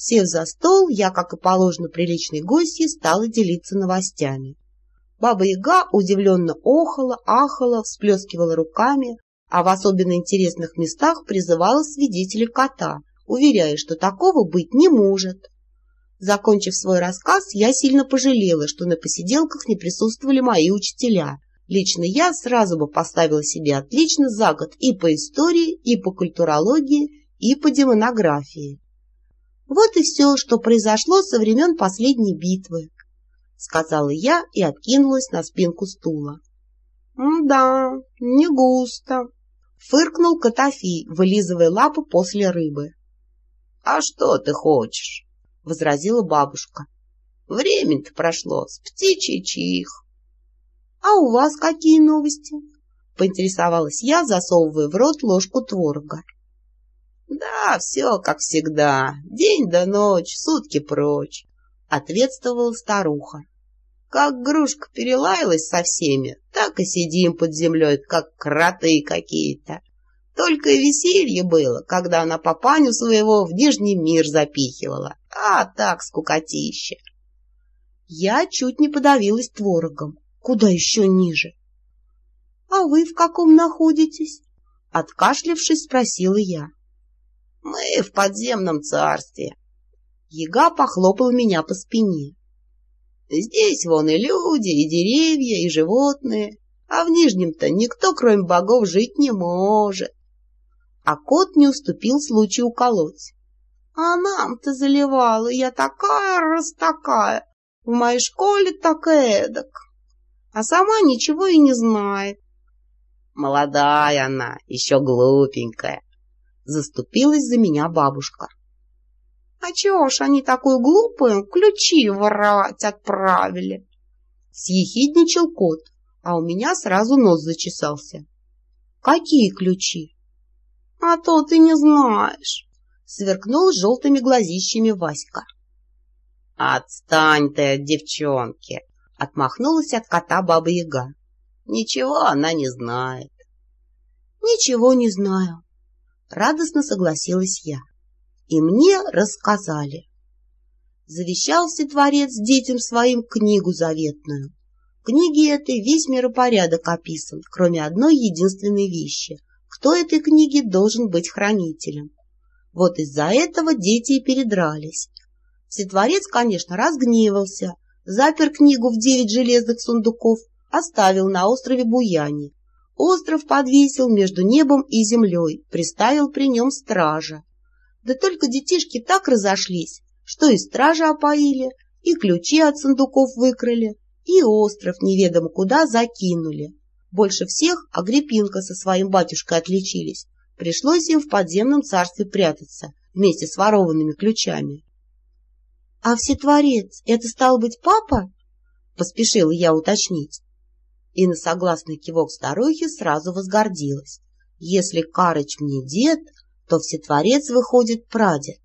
Сев за стол, я, как и положено приличной гостье, стала делиться новостями. Баба-яга удивленно охала, ахала, всплескивала руками, а в особенно интересных местах призывала свидетелей кота, уверяя, что такого быть не может. Закончив свой рассказ, я сильно пожалела, что на посиделках не присутствовали мои учителя. Лично я сразу бы поставила себе отлично за год и по истории, и по культурологии, и по демонографии. Вот и все, что произошло со времен последней битвы, сказала я и откинулась на спинку стула. «Да, не густо», — фыркнул Котофей, вылизывая лапу после рыбы. «А что ты хочешь?» — возразила бабушка. «Время-то прошло с птичий чих». «А у вас какие новости?» — поинтересовалась я, засовывая в рот ложку творога. «Да, все как всегда. День до ночь, сутки прочь», — ответствовала старуха. «Как грушка перелаялась со всеми, так и сидим под землей, как кроты какие-то. Только и веселье было, когда она папаню своего в Нижний мир запихивала. А так скукотища. Я чуть не подавилась творогом. Куда еще ниже? — А вы в каком находитесь? — откашлившись, спросила я. — Мы в подземном царстве. Яга похлопал меня по спине. Здесь вон и люди, и деревья, и животные, а в Нижнем-то никто, кроме богов, жить не может а кот не уступил случаю уколоть. А нам-то заливала я такая раз такая, в моей школе так эдак. А сама ничего и не знает. Молодая она, еще глупенькая. Заступилась за меня бабушка. А чего ж они такую глупую ключи воровать отправили? Съехидничал кот, а у меня сразу нос зачесался. Какие ключи? — А то ты не знаешь, — сверкнул желтыми глазищами Васька. — Отстань ты от девчонки, — отмахнулась от кота Баба-Яга. — Ничего она не знает. — Ничего не знаю, — радостно согласилась я. И мне рассказали. Завещал Творец детям своим книгу заветную. В книге этой весь миропорядок описан, кроме одной единственной вещи — кто этой книги должен быть хранителем. Вот из-за этого дети и передрались. Всетворец, конечно, разгневался, запер книгу в девять железных сундуков, оставил на острове Буяни. Остров подвесил между небом и землей, приставил при нем стража. Да только детишки так разошлись, что и стража опоили, и ключи от сундуков выкрали, и остров неведомо куда закинули. Больше всех Агриппинка со своим батюшкой отличились. Пришлось им в подземном царстве прятаться вместе с ворованными ключами. — А Всетворец, это стал быть папа? — поспешила я уточнить. И на согласный кивок старухи сразу возгордилась. Если Карыч мне дед, то Всетворец выходит прадед.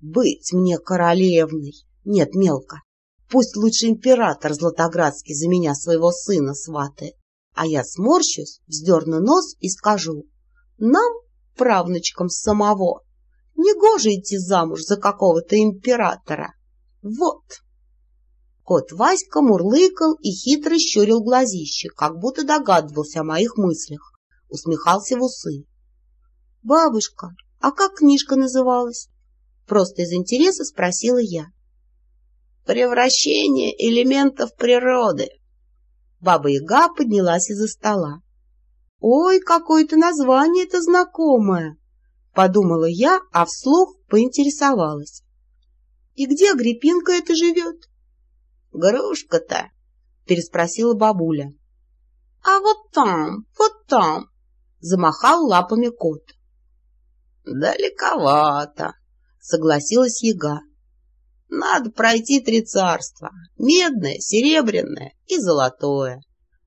Быть мне королевной! Нет, мелко. Пусть лучше император Златоградский за меня своего сына сватает. А я сморщусь, вздерну нос и скажу, нам, правнучкам самого, негоже идти замуж за какого-то императора. Вот. Кот Васька мурлыкал и хитро щурил глазище, как будто догадывался о моих мыслях. Усмехался в усы. — Бабушка, а как книжка называлась? Просто из интереса спросила я. — Превращение элементов природы, Баба-яга поднялась из-за стола. «Ой, какое-то название-то знакомое!» — подумала я, а вслух поинтересовалась. «И где Агриппинка это живет?» «Грушка-то?» — переспросила бабуля. «А вот там, вот там!» — замахал лапами кот. «Далековато!» — согласилась яга. Надо пройти три царства — медное, серебряное и золотое.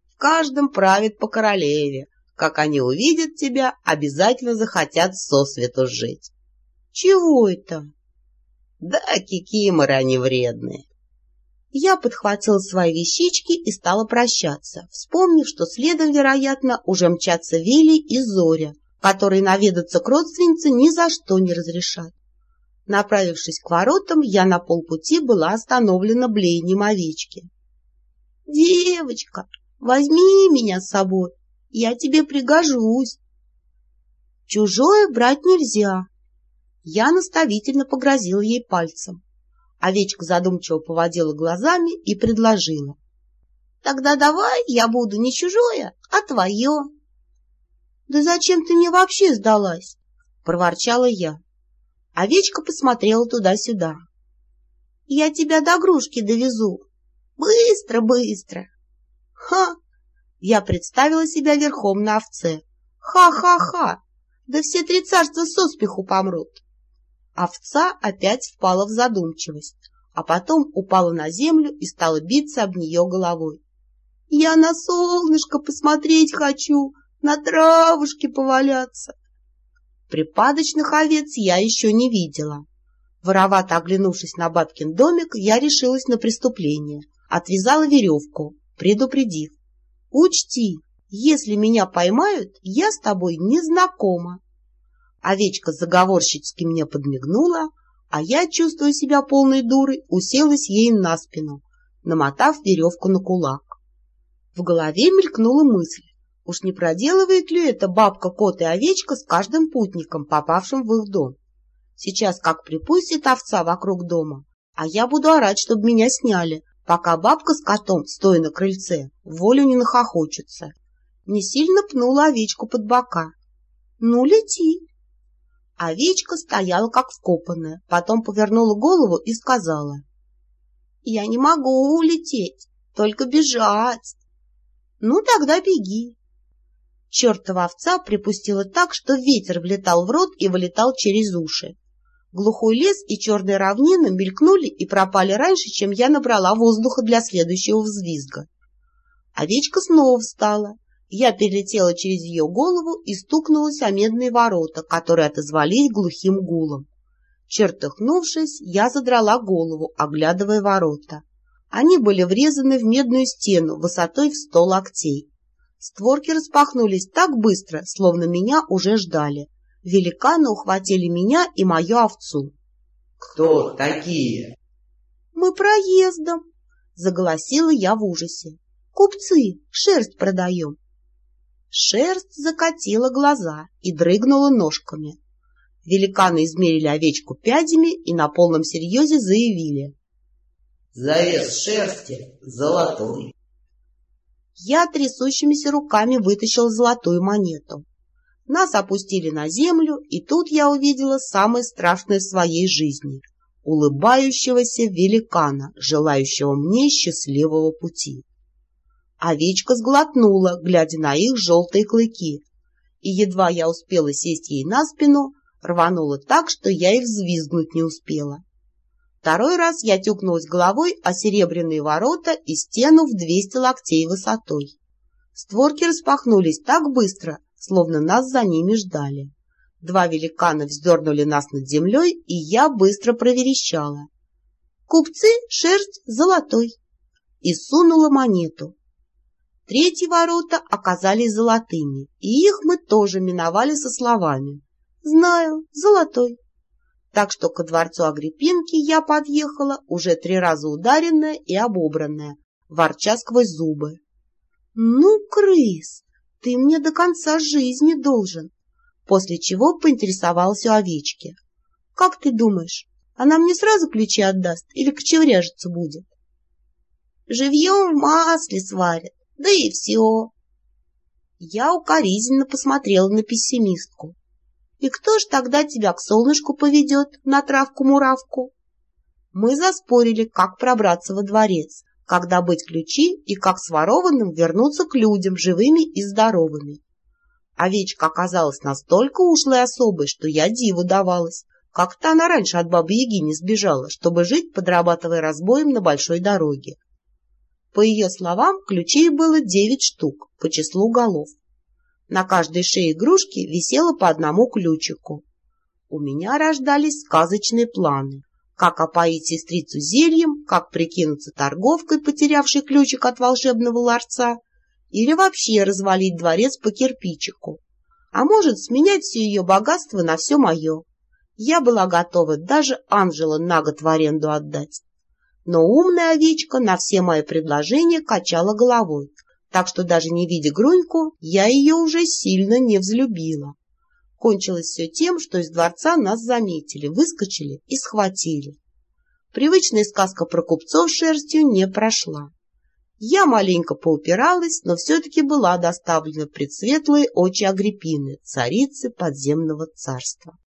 В каждом правит по королеве. Как они увидят тебя, обязательно захотят сосвету жить. Чего это? Да, кикиморы они вредные. Я подхватила свои вещички и стала прощаться, вспомнив, что следом, вероятно, уже мчатся Вилли и Зоря, которые наведаться к родственнице ни за что не разрешат. Направившись к воротам, я на полпути была остановлена блеянием овечки. «Девочка, возьми меня с собой, я тебе пригожусь». «Чужое брать нельзя». Я наставительно погрозила ей пальцем. Овечка задумчиво поводила глазами и предложила. «Тогда давай я буду не чужое, а твое». «Да зачем ты мне вообще сдалась?» — проворчала я. Овечка посмотрела туда-сюда. «Я тебя до грушки довезу. Быстро, быстро!» «Ха!» Я представила себя верхом на овце. «Ха-ха-ха! Да все три царства соспеху помрут!» Овца опять впала в задумчивость, а потом упала на землю и стала биться об нее головой. «Я на солнышко посмотреть хочу, на травушке поваляться!» Припадочных овец я еще не видела. Воровато оглянувшись на бабкин домик, я решилась на преступление. Отвязала веревку, предупредив. «Учти, если меня поймают, я с тобой не знакома». Овечка заговорщицки мне подмигнула, а я, чувствуя себя полной дурой, уселась ей на спину, намотав веревку на кулак. В голове мелькнула мысль, Уж не проделывает ли это бабка, кот и овечка с каждым путником, попавшим в их дом? Сейчас как припустит овца вокруг дома, а я буду орать, чтобы меня сняли, пока бабка с котом, стоя на крыльце, волю не нахохочется. Не сильно пнула овечку под бока. «Ну, лети!» Овечка стояла как вкопанная, потом повернула голову и сказала. «Я не могу улететь, только бежать». «Ну, тогда беги, Чертова овца припустила так, что ветер влетал в рот и вылетал через уши. Глухой лес и черные равнины мелькнули и пропали раньше, чем я набрала воздуха для следующего взвизга. Овечка снова встала. Я перелетела через ее голову и стукнулась о медные ворота, которые отозвались глухим гулом. Чертыхнувшись, я задрала голову, оглядывая ворота. Они были врезаны в медную стену высотой в сто локтей. Створки распахнулись так быстро, словно меня уже ждали. Великаны ухватили меня и мою овцу. «Кто такие?» «Мы проездом», — заголосила я в ужасе. «Купцы, шерсть продаем». Шерсть закатила глаза и дрыгнула ножками. Великаны измерили овечку пядями и на полном серьезе заявили. «Завес шерсти золотой». Я трясущимися руками вытащил золотую монету. Нас опустили на землю, и тут я увидела самое страшное в своей жизни — улыбающегося великана, желающего мне счастливого пути. Овечка сглотнула, глядя на их желтые клыки, и едва я успела сесть ей на спину, рванула так, что я и взвизгнуть не успела. Второй раз я тюкнулась головой о серебряные ворота и стену в двести локтей высотой. Створки распахнулись так быстро, словно нас за ними ждали. Два великана вздернули нас над землей, и я быстро проверещала. «Купцы, шерсть, золотой!» И сунула монету. Третьи ворота оказались золотыми, и их мы тоже миновали со словами. «Знаю, золотой!» так что ко дворцу Агриппинки я подъехала, уже три раза ударенная и обобранная, ворча сквозь зубы. — Ну, крыс, ты мне до конца жизни должен, после чего поинтересовался овечки. — Как ты думаешь, она мне сразу ключи отдаст или кочевряжиться будет? — Живьем в масле сварят, да и все. Я укоризненно посмотрела на пессимистку. И кто ж тогда тебя к солнышку поведет на травку-муравку? Мы заспорили, как пробраться во дворец, как добыть ключи и как с ворованным вернуться к людям живыми и здоровыми. Овечка оказалась настолько ушлой особой, что я диву давалась. Как-то она раньше от бабы-яги не сбежала, чтобы жить, подрабатывая разбоем на большой дороге. По ее словам, ключей было девять штук по числу голов. На каждой шее игрушки висело по одному ключику. У меня рождались сказочные планы. Как опоить сестрицу зельем, как прикинуться торговкой, потерявшей ключик от волшебного ларца, или вообще развалить дворец по кирпичику. А может, сменять все ее богатство на все мое. Я была готова даже Анжела на год в аренду отдать. Но умная овечка на все мои предложения качала головой, так что даже не видя Груньку, я ее уже сильно не взлюбила. Кончилось все тем, что из дворца нас заметили, выскочили и схватили. Привычная сказка про купцов шерстью не прошла. Я маленько поупиралась, но все-таки была доставлена пред светлые очи Агриппины, царицы подземного царства.